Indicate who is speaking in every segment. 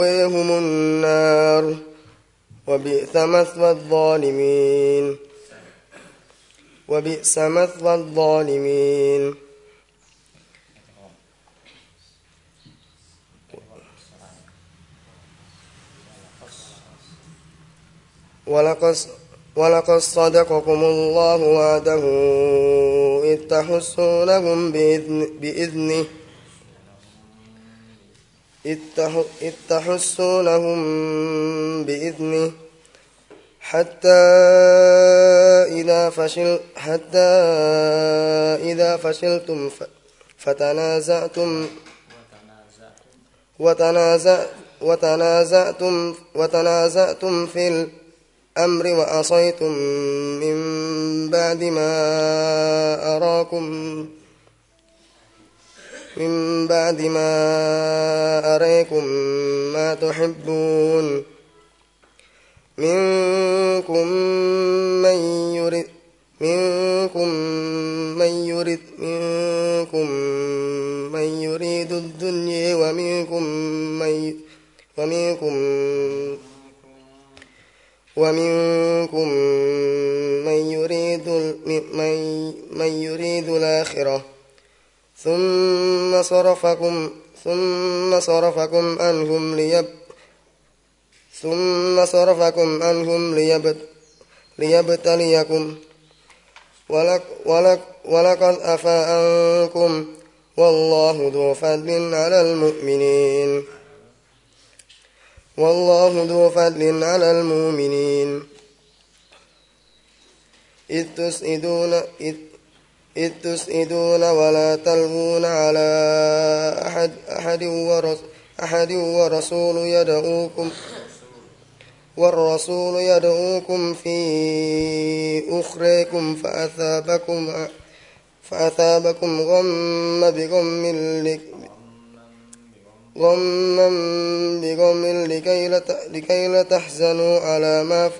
Speaker 1: وهم النار. وبئس مثوى الظالمين. وبئس مثوى الظالمين. ولقد ولقد صدقكم الله وعده إذ تحسونهم بإذن بإذنه. إذ تحسونهم بإذنه حتى إذا فشل حتى إذا فشلتم فتنازعتم وتنازع وتنازعتم وتنازعتم في الأمر وعصيتم من بعد ما أراكم من بعد ما أريكم ما تحبون. منكم من يريد منكم من يريد منكم من يريد الدنيا ومنكم من ومنكم ومنكم من يريد من, من يريد الآخرة. ثم صرفكم ثم صرفكم عنهم ليب ثم صرفكم عنهم ليبت ليبتليكم. ولك ولك ولقد أفى عنكم والله ذو فضل على المؤمنين. والله ذو فضل على المؤمنين. إذ تسئدون إذ إذ تسئدون ولا تلغون على أحد أحد, ورس أحد ورسول يدعوكم والرسول يدعوكم في أخريكم فأثابكم فأثابكم غم بغم غما بغم لكي لا لكي لا تحزنوا على ما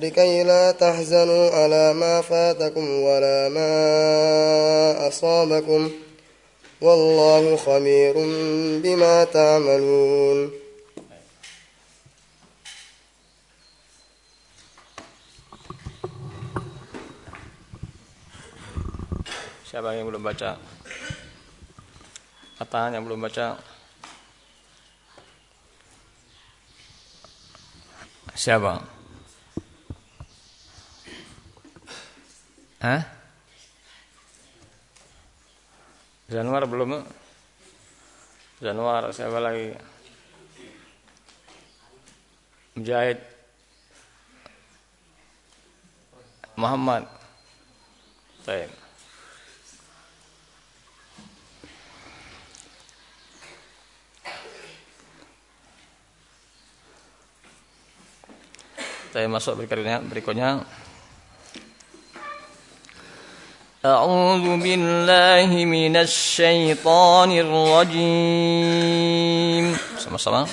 Speaker 1: لكي لا تحزنوا على ما فاتكم ولا ما أصابكم والله خبير بما تعملون
Speaker 2: Siapa yang belum baca? Kata yang belum baca? Siapa? Hah? Januar belum? Januar siapa lagi? Mujahid Muhammad Baik Saya masuk berikutnya berikutnya أعوذ بالله من الشيطان الرجيم. sama-sama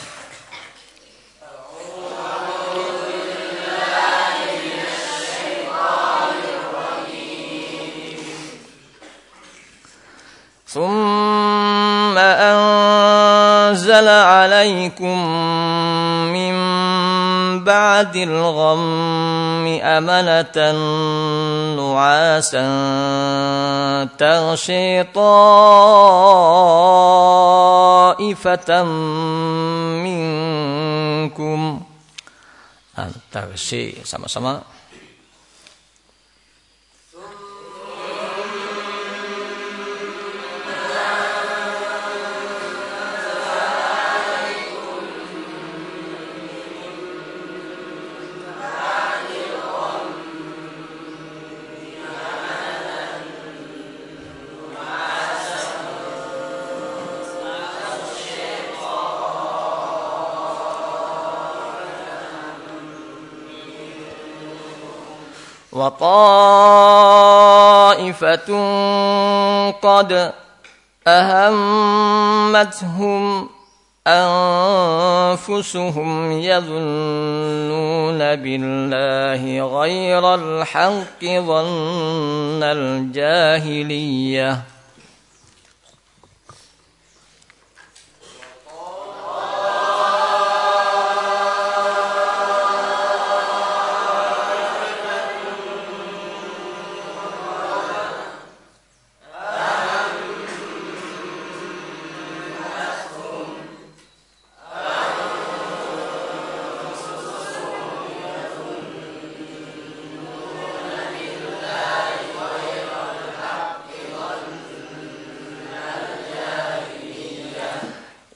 Speaker 2: ثم أنزل عليكم من بعد الغم أمنة نعاسا تغشي طائفة منكم. تغشي sama-sama. وطائفة قد أهمتهم أنفسهم يظنون بالله غير الحق ظن الجاهلية.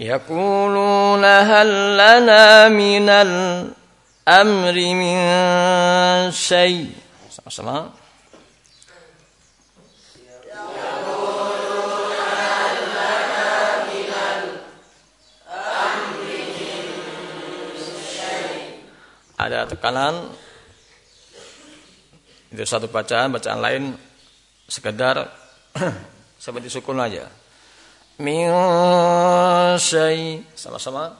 Speaker 2: يقولون هل لنا من الأمر من شيء sama-sama ada tekanan itu satu bacaan bacaan lain sekedar seperti sukun aja من شيء. سما سما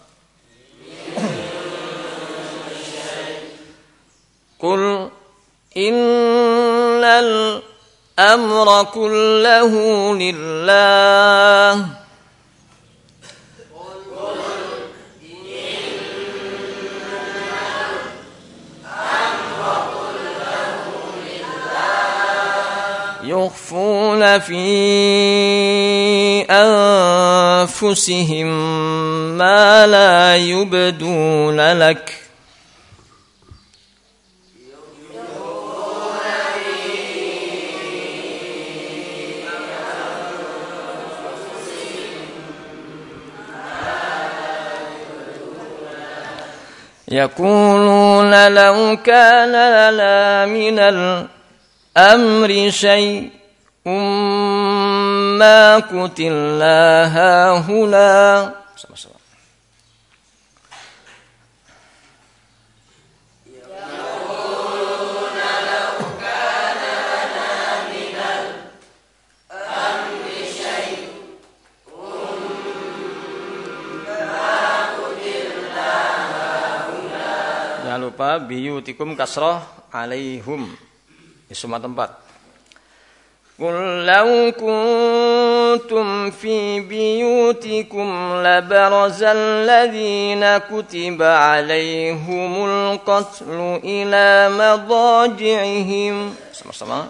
Speaker 2: قل إن الأمر كله لله. يخفون في أنفسهم ما لا يبدون لك يقولون لو كان لنا من الأمر شيء umma kutillaha hula. Sama-sama Jangan lupa biyutikum kasroh alaihum. Di semua tempat. قل لو كنتم في بيوتكم لبرز الذين كتب عليهم القتل إلى مضاجعهم. sama-sama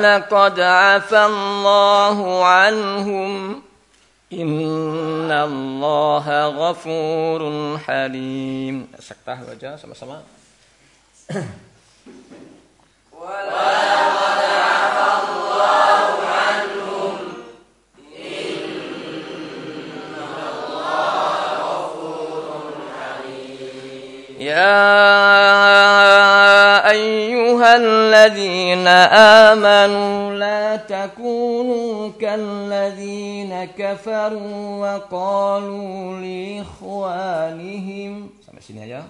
Speaker 2: ولقد عفى الله عنهم. إن الله غفور حليم. سكتah baca sama-sama. ولقد عفى الله عنهم إن الله غفور حليم يا أيها الذين آمنوا لا تكونوا كالذين كفروا وقالوا لإخوانهم sampai sini aja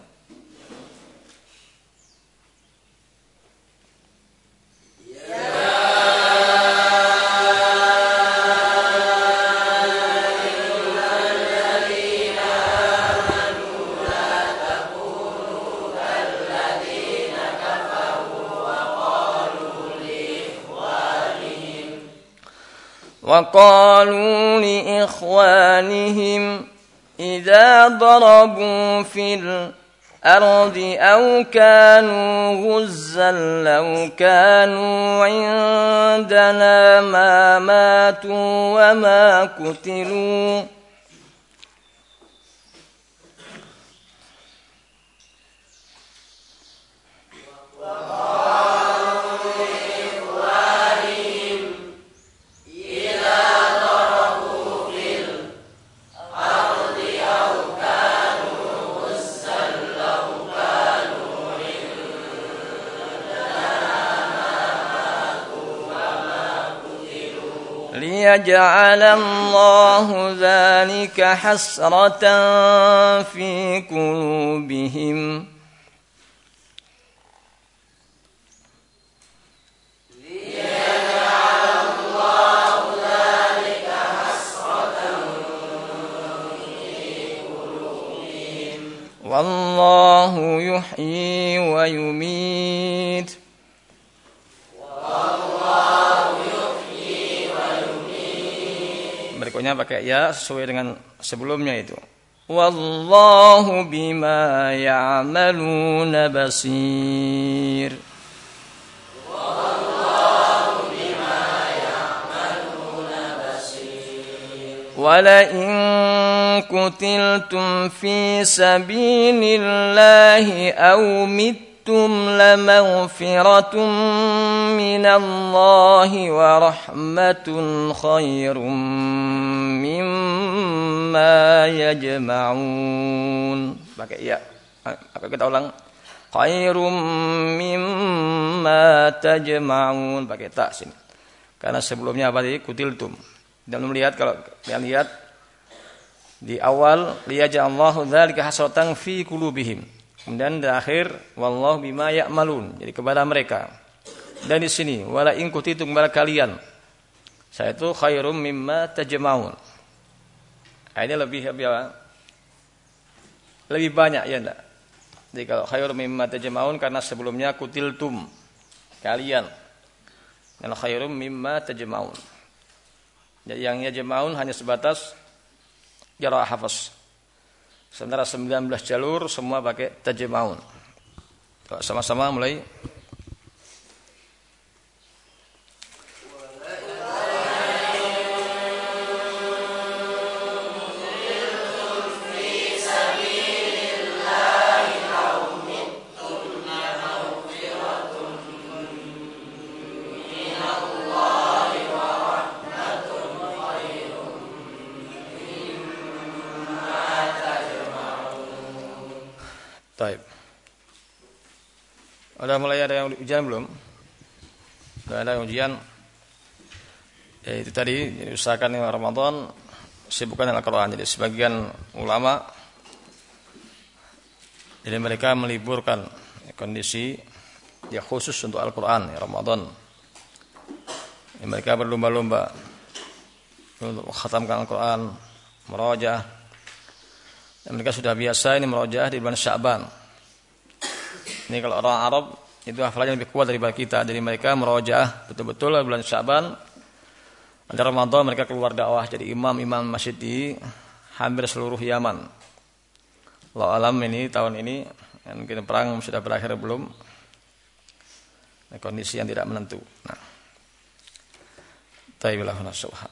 Speaker 2: وقالوا لإخوانهم إذا ضربوا في الأرض أو كانوا غزا لو كانوا عندنا ما ماتوا وما قتلوا. ليجعل الله ذلك حسرة في قلوبهم. Berikutnya pakai ya sesuai dengan sebelumnya itu wallahu bima ya'maluna basir ولئن قتلتم في سبيل الله أو متم لمغفرة من الله ورحمة خير mimma yajma'un. Pakai ya. Apa kita ulang? Khairum mimma tajma'un. Pakai tak sini. Karena sebelumnya apa tadi? Kutiltum. Dan melihat kalau kalian lihat di awal liyaja Allahu dzalika hasratan fi qulubihim. Kemudian di akhir wallahu bima ya'malun. Jadi kepada mereka. Dan di sini wala in kutitum kalian saya itu khairum mimma tajma'un. Nah, ini lebih lebih apa? Lebih banyak ya enggak? Jadi kalau khairum mimma tajma'un karena sebelumnya kutiltum kalian. Dan khairum mimma tajma'un. Jadi yang yajma'un hanya sebatas qiraah hafaz. Sementara 19 jalur semua pakai tajma'un. Sama-sama mulai Sudah mulai ada yang ujian belum? Sudah ada yang ujian? Ya itu tadi, jadi usahakan yang Ramadan sibukkan dengan Al-Quran. Jadi sebagian ulama jadi mereka meliburkan kondisi ya khusus untuk Al-Quran ya, Ramadan. Ya, mereka berlomba-lomba untuk menghatamkan Al-Quran, merojah. Dan mereka sudah biasa ini merojah di bulan Sya'ban. Ini kalau orang Arab itu hafalannya lebih kuat daripada kita. Jadi mereka merojaah betul-betul bulan Syaban. Ada Ramadan mereka keluar dakwah jadi imam-imam masjid di hampir seluruh Yaman. Allah alam ini tahun ini mungkin perang sudah berakhir belum. Nah, kondisi yang tidak menentu. Nah. Taibillahu nasuhah.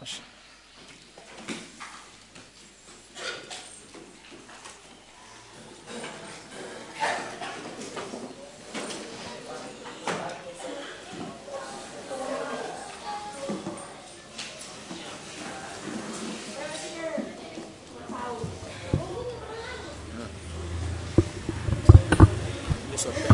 Speaker 3: sorpresa.